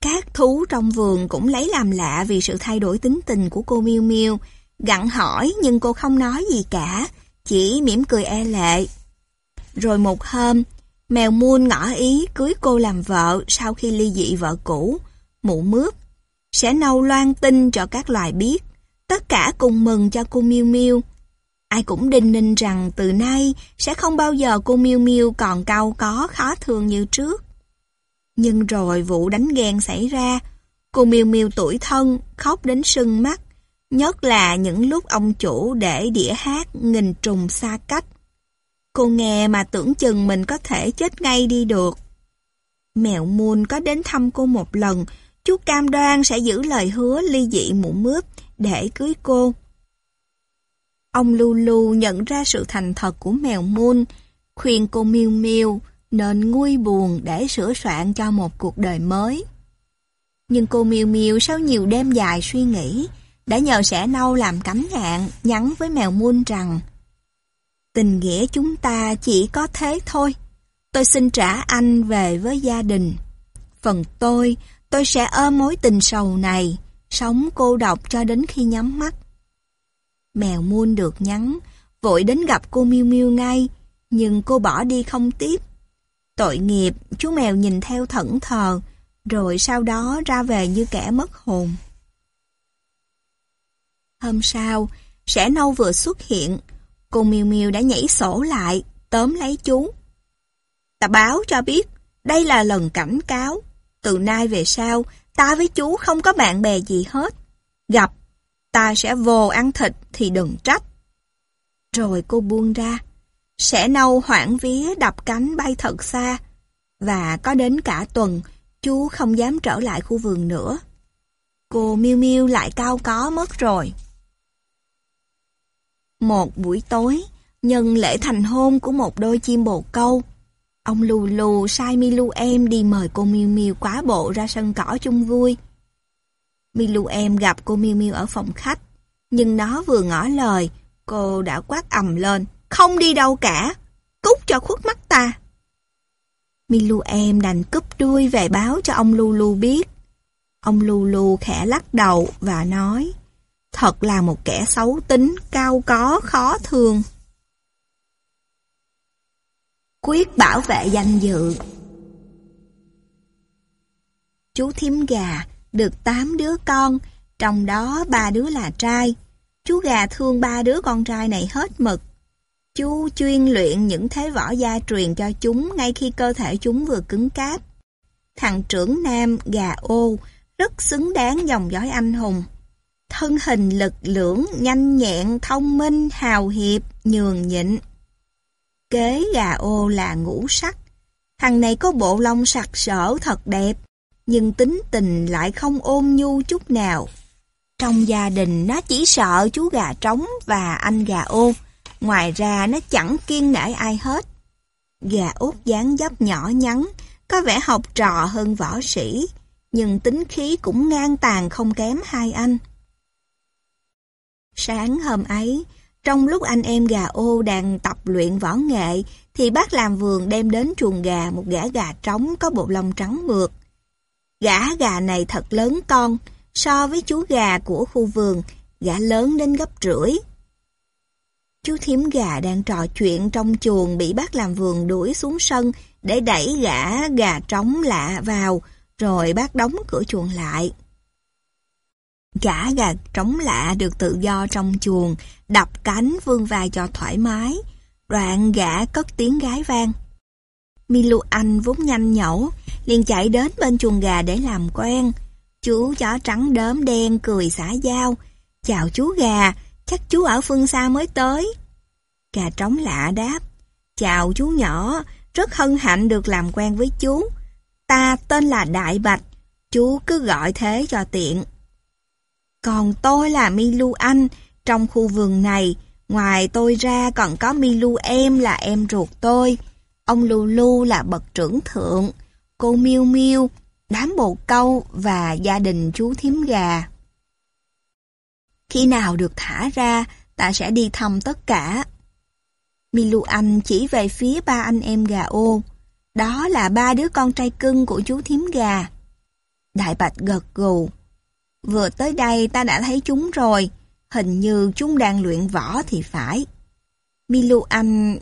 Các thú trong vườn cũng lấy làm lạ vì sự thay đổi tính tình của cô miu miu gặn hỏi nhưng cô không nói gì cả, chỉ mỉm cười e lệ. Rồi một hôm, mèo muôn ngỏ ý cưới cô làm vợ sau khi ly dị vợ cũ, mụ mướp. Sẽ nâu loan tin cho các loài biết, tất cả cùng mừng cho cô miu miu Ai cũng đinh ninh rằng từ nay sẽ không bao giờ cô miu miu còn cao có khó thương như trước. Nhưng rồi vụ đánh ghen xảy ra, cô miu miu tuổi thân khóc đến sưng mắt, nhất là những lúc ông chủ để đĩa hát nghìn trùng xa cách. Cô nghe mà tưởng chừng mình có thể chết ngay đi được. Mèo muôn có đến thăm cô một lần, chú cam đoan sẽ giữ lời hứa ly dị mụ mướp để cưới cô. Ông Lulu nhận ra sự thành thật của mèo muôn, khuyên cô miêu miêu nên nguôi buồn để sửa soạn cho một cuộc đời mới. Nhưng cô miêu miêu sau nhiều đêm dài suy nghĩ, đã nhờ sẻ nâu làm cánh ngạn, nhắn với mèo muôn rằng Tình nghĩa chúng ta chỉ có thế thôi. Tôi xin trả anh về với gia đình. Phần tôi, tôi sẽ ôm mối tình sầu này, sống cô độc cho đến khi nhắm mắt. Mèo muôn được nhắn, vội đến gặp cô Miu Miu ngay, nhưng cô bỏ đi không tiếp. Tội nghiệp, chú mèo nhìn theo thẫn thờ, rồi sau đó ra về như kẻ mất hồn. Hôm sau, sẻ nâu vừa xuất hiện, cô Miu Miu đã nhảy sổ lại, tóm lấy chú. Ta báo cho biết, đây là lần cảnh cáo. Từ nay về sau, ta với chú không có bạn bè gì hết. Gặp, ta sẽ vô ăn thịt thì đừng trách. Rồi cô buông ra, sẽ nâu hoảng vía đập cánh bay thật xa. Và có đến cả tuần, chú không dám trở lại khu vườn nữa. Cô miêu miêu lại cao có mất rồi. Một buổi tối, nhân lễ thành hôn của một đôi chim bồ câu, ông lù lù sai Milu em đi mời cô Miu Miu quá bộ ra sân cỏ chung vui. Milu em gặp cô Miu Miu ở phòng khách, nhưng nó vừa ngỏ lời, cô đã quát ầm lên, không đi đâu cả, cút cho khuất mắt ta. Milu em đành cúp đuôi về báo cho ông Lulu biết. Ông Lulu khẽ lắc đầu và nói, thật là một kẻ xấu tính, cao có, khó thương. Quyết bảo vệ danh dự Chú thím gà được 8 đứa con, trong đó ba đứa là trai. Chú gà thương ba đứa con trai này hết mực. Chú chuyên luyện những thế võ gia truyền cho chúng ngay khi cơ thể chúng vừa cứng cáp. Thằng trưởng nam gà ô rất xứng đáng dòng dõi anh hùng. Thân hình lực lưỡng, nhanh nhẹn, thông minh, hào hiệp, nhường nhịn. Kế gà ô là ngũ sắc. Thằng này có bộ lông sặc sỡ thật đẹp, nhưng tính tình lại không ôn nhu chút nào. Trong gia đình nó chỉ sợ chú gà trống và anh gà ô, ngoài ra nó chẳng kiên nể ai hết. Gà út dáng dấp nhỏ nhắn, có vẻ học trò hơn võ sĩ, nhưng tính khí cũng ngang tàn không kém hai anh. Sáng hôm ấy, trong lúc anh em gà ô đang tập luyện võ nghệ, thì bác làm vườn đem đến chuồng gà một gã gà trống có bộ lông trắng mượt. Gã gà này thật lớn con, so với chú gà của khu vườn, gã lớn đến gấp rưỡi. Chú thím gà đang trò chuyện trong chuồng bị bác làm vườn đuổi xuống sân để đẩy gã gà trống lạ vào, rồi bác đóng cửa chuồng lại. Gã gà trống lạ được tự do trong chuồng, đập cánh vương vai cho thoải mái. Đoạn gã cất tiếng gái vang. Milu Anh vốn nhanh nhẩu, liền chạy đến bên chuồng gà để làm quen. Chú chó trắng đốm đen cười xả dao. Chào chú gà, chắc chú ở phương xa mới tới. Gà trống lạ đáp. Chào chú nhỏ, rất hân hạnh được làm quen với chú. Ta tên là Đại Bạch, chú cứ gọi thế cho tiện. Còn tôi là Milu Anh, trong khu vườn này, ngoài tôi ra còn có Milu em là em ruột tôi, ông Lulu là bậc trưởng thượng, cô Miu Miu, đám bồ câu và gia đình chú thím gà. Khi nào được thả ra, ta sẽ đi thăm tất cả. Milu Anh chỉ về phía ba anh em gà ô. Đó là ba đứa con trai cưng của chú thím gà. Đại Bạch gật gù. Vừa tới đây ta đã thấy chúng rồi, hình như chúng đang luyện võ thì phải. Milu Anh...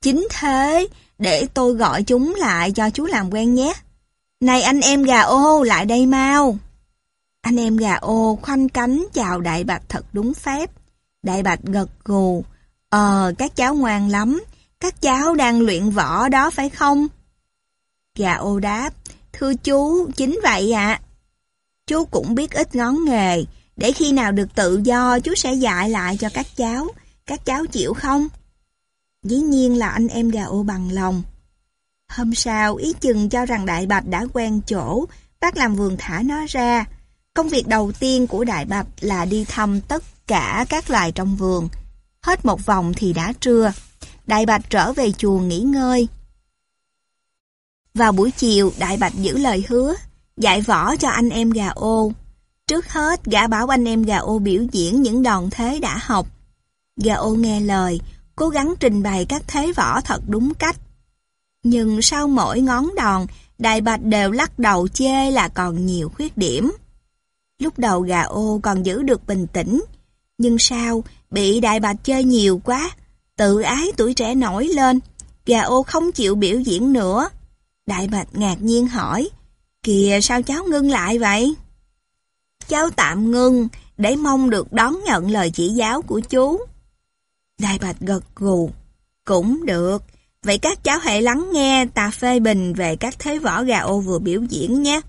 Chính thế, để tôi gọi chúng lại cho chú làm quen nhé. Này anh em gà ô, lại đây mau. Anh em gà ô khoanh cánh chào đại bạch thật đúng phép. Đại Bạch gật gù. Ờ, các cháu ngoan lắm. Các cháu đang luyện võ đó phải không? Gà ô đáp. Thưa chú, chính vậy ạ. Chú cũng biết ít ngón nghề. Để khi nào được tự do, chú sẽ dạy lại cho các cháu. Các cháu chịu không? Dĩ nhiên là anh em gà ô bằng lòng. Hôm sau, ý chừng cho rằng Đại Bạch đã quen chỗ, bác làm vườn thả nó ra. Công việc đầu tiên của Đại Bạch là đi thăm tất cả các loài trong vườn. Hết một vòng thì đã trưa. Đại Bạch trở về chùa nghỉ ngơi. Vào buổi chiều, Đại Bạch giữ lời hứa, dạy võ cho anh em gà ô. Trước hết, gã bảo anh em gà ô biểu diễn những đòn thế đã học. Gà ô nghe lời, cố gắng trình bày các thế võ thật đúng cách. Nhưng sau mỗi ngón đòn, Đại Bạch đều lắc đầu chê là còn nhiều khuyết điểm. Lúc đầu gà ô còn giữ được bình tĩnh, nhưng sau bị Đại Bạch chơi nhiều quá, tự ái tuổi trẻ nổi lên, gà ô không chịu biểu diễn nữa. Đại Bạch ngạc nhiên hỏi, kìa sao cháu ngưng lại vậy? Cháu tạm ngưng để mong được đón nhận lời chỉ giáo của chú. Đại Bạch gật gù, cũng được, vậy các cháu hãy lắng nghe ta phê bình về các thế võ gà ô vừa biểu diễn nhé.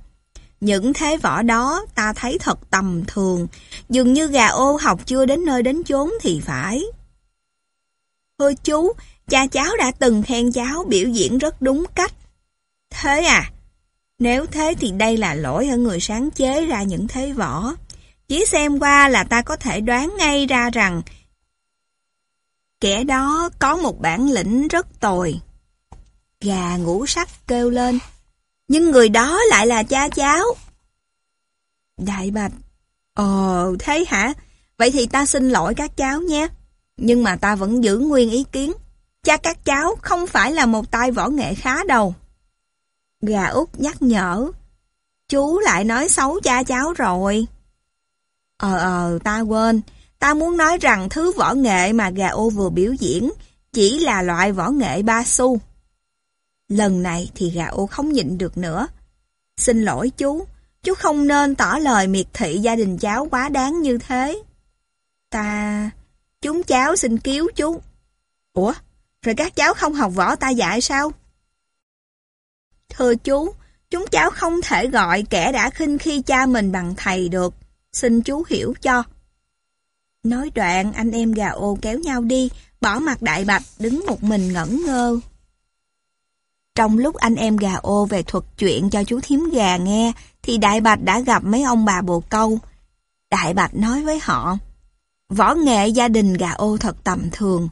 Những thế võ đó ta thấy thật tầm thường, dường như gà ô học chưa đến nơi đến chốn thì phải. Thưa chú, cha cháu đã từng khen cháu biểu diễn rất đúng cách. Thế à? Nếu thế thì đây là lỗi ở người sáng chế ra những thế võ. Chỉ xem qua là ta có thể đoán ngay ra rằng kẻ đó có một bản lĩnh rất tồi. Gà ngủ sắc kêu lên, nhưng người đó lại là cha cháu. Đại Bạch, Ồ, thế hả? Vậy thì ta xin lỗi các cháu nhé. Nhưng mà ta vẫn giữ nguyên ý kiến. Cha các cháu không phải là một tay võ nghệ khá đâu. Gà út nhắc nhở. Chú lại nói xấu cha cháu rồi. Ờ ờ, ta quên. Ta muốn nói rằng thứ võ nghệ mà gà ô vừa biểu diễn chỉ là loại võ nghệ ba xu. Lần này thì gà ô không nhịn được nữa. Xin lỗi chú, chú không nên tỏ lời miệt thị gia đình cháu quá đáng như thế. Ta... Chúng cháu xin cứu chú. Ủa? Rồi các cháu không học võ ta dạy sao? Thưa chú, chúng cháu không thể gọi kẻ đã khinh khi cha mình bằng thầy được. Xin chú hiểu cho. Nói đoạn, anh em gà ô kéo nhau đi, bỏ mặt đại bạch, đứng một mình ngẩn ngơ. Trong lúc anh em gà ô về thuật chuyện cho chú thím gà nghe, thì Đại Bạch đã gặp mấy ông bà bồ câu. Đại Bạch nói với họ, võ nghệ gia đình gà ô thật tầm thường.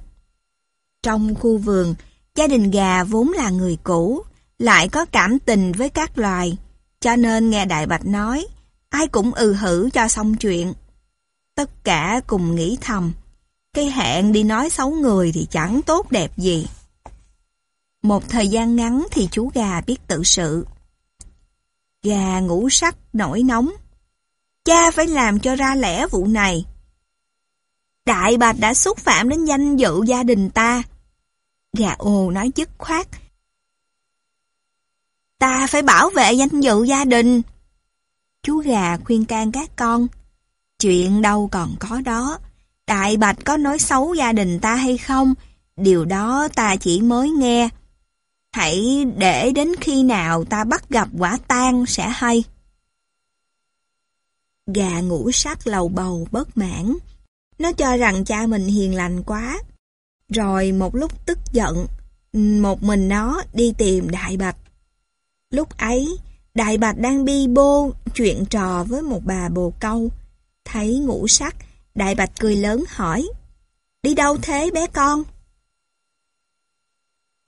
Trong khu vườn, gia đình gà vốn là người cũ, lại có cảm tình với các loài, cho nên nghe Đại Bạch nói, ai cũng ừ hử cho xong chuyện. Tất cả cùng nghĩ thầm, cái hẹn đi nói xấu người thì chẳng tốt đẹp gì. Một thời gian ngắn thì chú gà biết tự sự. Gà ngủ sắc nổi nóng. Cha phải làm cho ra lẽ vụ này. Đại bạch đã xúc phạm đến danh dự gia đình ta. Gà ồ nói dứt khoát. Ta phải bảo vệ danh dự gia đình. Chú gà khuyên can các con. Chuyện đâu còn có đó. Đại bạch có nói xấu gia đình ta hay không? Điều đó ta chỉ mới nghe. Hãy để đến khi nào ta bắt gặp quả tang sẽ hay. Gà ngủ sắc lầu bầu bất mãn. Nó cho rằng cha mình hiền lành quá. Rồi một lúc tức giận, một mình nó đi tìm Đại Bạch. Lúc ấy, Đại Bạch đang bi bô chuyện trò với một bà bồ câu. Thấy ngủ sắc, Đại Bạch cười lớn hỏi. Đi đâu thế bé con?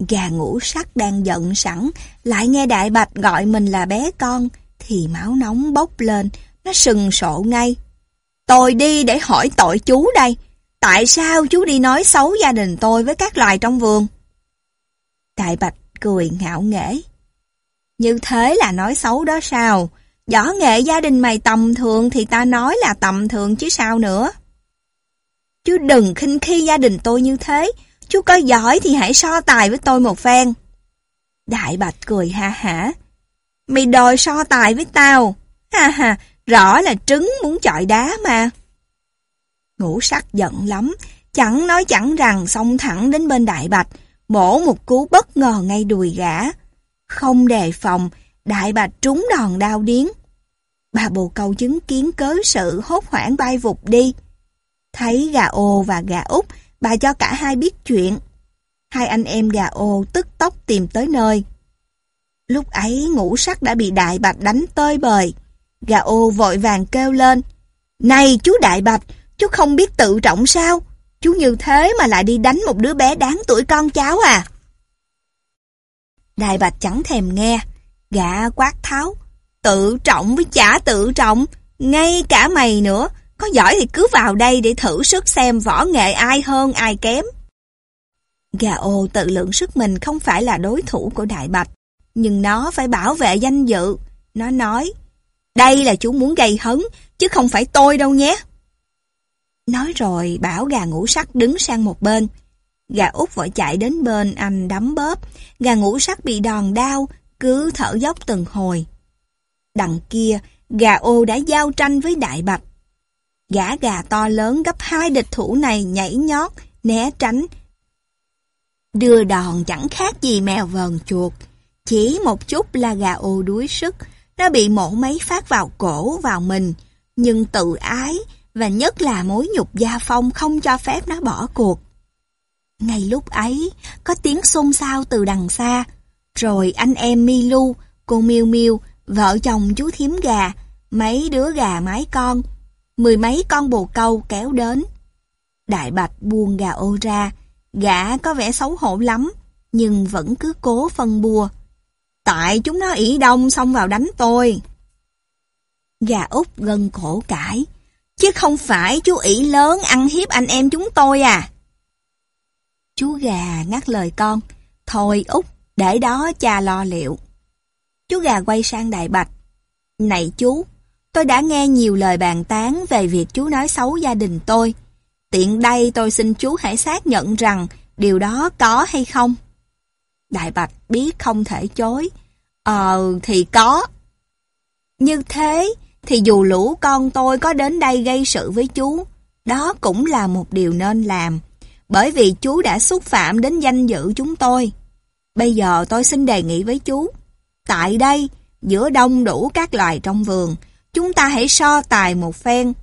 Gà ngũ sắc đang giận sẵn, lại nghe Đại Bạch gọi mình là bé con, thì máu nóng bốc lên, nó sừng sộ ngay. Tôi đi để hỏi tội chú đây. Tại sao chú đi nói xấu gia đình tôi với các loài trong vườn? Đại Bạch cười ngạo nghễ. Như thế là nói xấu đó sao? Võ nghệ gia đình mày tầm thường thì ta nói là tầm thường chứ sao nữa. Chú đừng khinh khi gia đình tôi như thế, Chú có giỏi thì hãy so tài với tôi một phen. Đại Bạch cười ha hả. Mày đòi so tài với tao. Ha ha, rõ là trứng muốn chọi đá mà. Ngũ sắc giận lắm, chẳng nói chẳng rằng xông thẳng đến bên đại bạch, mổ một cú bất ngờ ngay đùi gã. Không đề phòng, đại bạch trúng đòn đau điếng. Bà bồ câu chứng kiến cớ sự hốt hoảng bay vụt đi. Thấy gà ô và gà út, bà cho cả hai biết chuyện. Hai anh em gà ô tức tốc tìm tới nơi. Lúc ấy ngũ sắc đã bị đại bạch đánh tơi bời. Gà ô vội vàng kêu lên. Này chú đại bạch, chú không biết tự trọng sao? Chú như thế mà lại đi đánh một đứa bé đáng tuổi con cháu à? Đại bạch chẳng thèm nghe. Gã quát tháo. Tự trọng với chả tự trọng. Ngay cả mày nữa. Có giỏi thì cứ vào đây để thử sức xem võ nghệ ai hơn ai kém. Gà ô tự lượng sức mình không phải là đối thủ của Đại Bạch. Nhưng nó phải bảo vệ danh dự. Nó nói, đây là chú muốn gây hấn, chứ không phải tôi đâu nhé. Nói rồi bảo gà ngũ sắc đứng sang một bên. Gà út vội chạy đến bên anh đấm bóp. Gà ngũ sắc bị đòn đau, cứ thở dốc từng hồi. Đằng kia, gà ô đã giao tranh với đại bạch. Gã gà to lớn gấp hai địch thủ này nhảy nhót, né tránh. Đưa đòn chẳng khác gì mèo vờn chuột. Chỉ một chút là gà ô đuối sức, nó bị mổ mấy phát vào cổ, vào mình. Nhưng tự ái, và nhất là mối nhục gia phong không cho phép nó bỏ cuộc. Ngay lúc ấy, có tiếng xôn xao từ đằng xa, rồi anh em Milu, cô Miu Miu, vợ chồng chú thím gà, mấy đứa gà mái con, mười mấy con bồ câu kéo đến. Đại bạch buông gà ô ra, gã có vẻ xấu hổ lắm, nhưng vẫn cứ cố phân bua. Tại chúng nó ỉ đông xông vào đánh tôi. Gà út gân cổ cãi, chứ không phải chú ỉ lớn ăn hiếp anh em chúng tôi à. Chú gà ngắt lời con, thôi út, để đó cha lo liệu. Chú gà quay sang đại bạch, này chú, tôi đã nghe nhiều lời bàn tán về việc chú nói xấu gia đình tôi. Tiện đây tôi xin chú hãy xác nhận rằng điều đó có hay không. Đại bạch biết không thể chối. Ờ thì có. Như thế thì dù lũ con tôi có đến đây gây sự với chú, đó cũng là một điều nên làm, bởi vì chú đã xúc phạm đến danh dự chúng tôi. Bây giờ tôi xin đề nghị với chú, tại đây, giữa đông đủ các loài trong vườn, chúng ta hãy so tài một phen.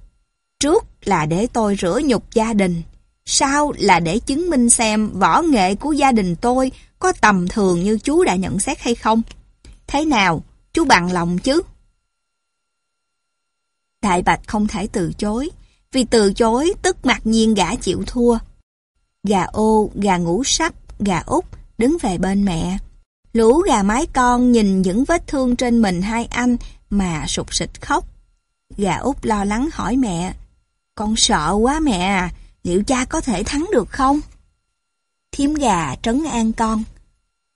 Trước là để tôi rửa nhục gia đình, sau là để chứng minh xem võ nghệ của gia đình tôi có tầm thường như chú đã nhận xét hay không. Thế nào, chú bằng lòng chứ? Đại Bạch không thể từ chối, vì từ chối tức mặc nhiên gã chịu thua. Gà ô, gà ngũ sắc, gà út đứng về bên mẹ. Lũ gà mái con nhìn những vết thương trên mình hai anh mà sụt sịch khóc. Gà út lo lắng hỏi mẹ, con sợ quá mẹ à, liệu cha có thể thắng được không? Thiếm gà trấn an con.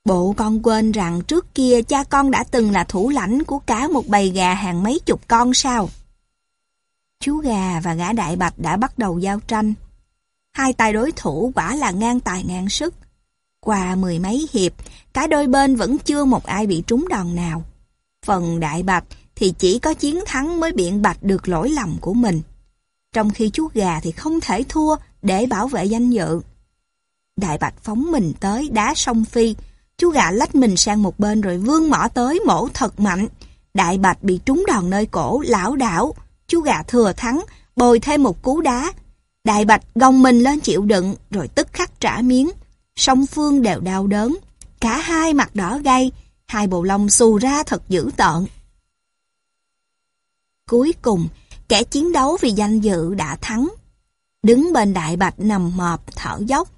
Bộ con quên rằng trước kia cha con đã từng là thủ lãnh của cả một bầy gà hàng mấy chục con sao? Chú gà và gã đại bạch đã bắt đầu giao tranh. Hai tay đối thủ quả là ngang tài ngang sức. Qua mười mấy hiệp, cả đôi bên vẫn chưa một ai bị trúng đòn nào. Phần đại bạch thì chỉ có chiến thắng mới biện bạch được lỗi lầm của mình. Trong khi chú gà thì không thể thua để bảo vệ danh dự. Đại bạch phóng mình tới đá sông phi, chú gà lách mình sang một bên rồi vươn mỏ tới mổ thật mạnh. Đại bạch bị trúng đòn nơi cổ, lão đảo, chú gà thừa thắng, bồi thêm một cú đá. Đại bạch gồng mình lên chịu đựng, rồi tức khắc trả miếng. Song phương đều đau đớn. Cả hai mặt đỏ gay, hai bộ lông xù ra thật dữ tợn. Cuối cùng, kẻ chiến đấu vì danh dự đã thắng. Đứng bên đại bạch nằm mọp, thở dốc,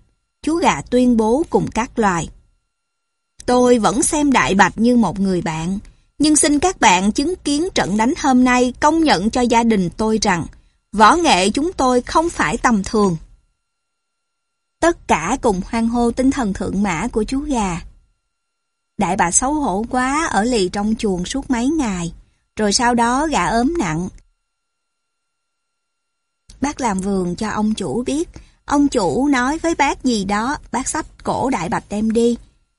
chú gà tuyên bố cùng các loài. Tôi vẫn xem đại bạch như một người bạn, nhưng xin các bạn chứng kiến trận đánh hôm nay công nhận cho gia đình tôi rằng võ nghệ chúng tôi không phải tầm thường. Tất cả cùng hoan hô tinh thần thượng mã của chú gà. Đại bà xấu hổ quá ở lì trong chuồng suốt mấy ngày, rồi sau đó gà ốm nặng. Bác làm vườn cho ông chủ biết, ông chủ nói với bác gì đó, bác xách cổ đại bạch đem đi.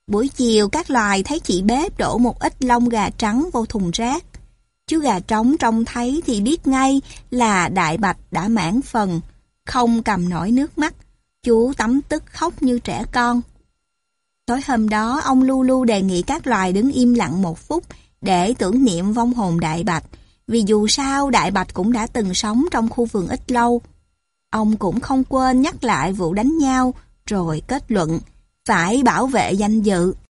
Buổi chiều các loài thấy chị bếp đổ một ít lông gà trắng vô thùng rác. Chú gà trống trông thấy thì biết ngay là đại bạch đã mãn phần, không cầm nổi nước mắt, chú tắm tức khóc như trẻ con. Tối hôm đó, ông Lu Lu đề nghị các loài đứng im lặng một phút để tưởng niệm vong hồn Đại Bạch, vì dù sao Đại Bạch cũng đã từng sống trong khu vườn ít lâu. Ông cũng không quên nhắc lại vụ đánh nhau, rồi kết luận, phải bảo vệ danh dự.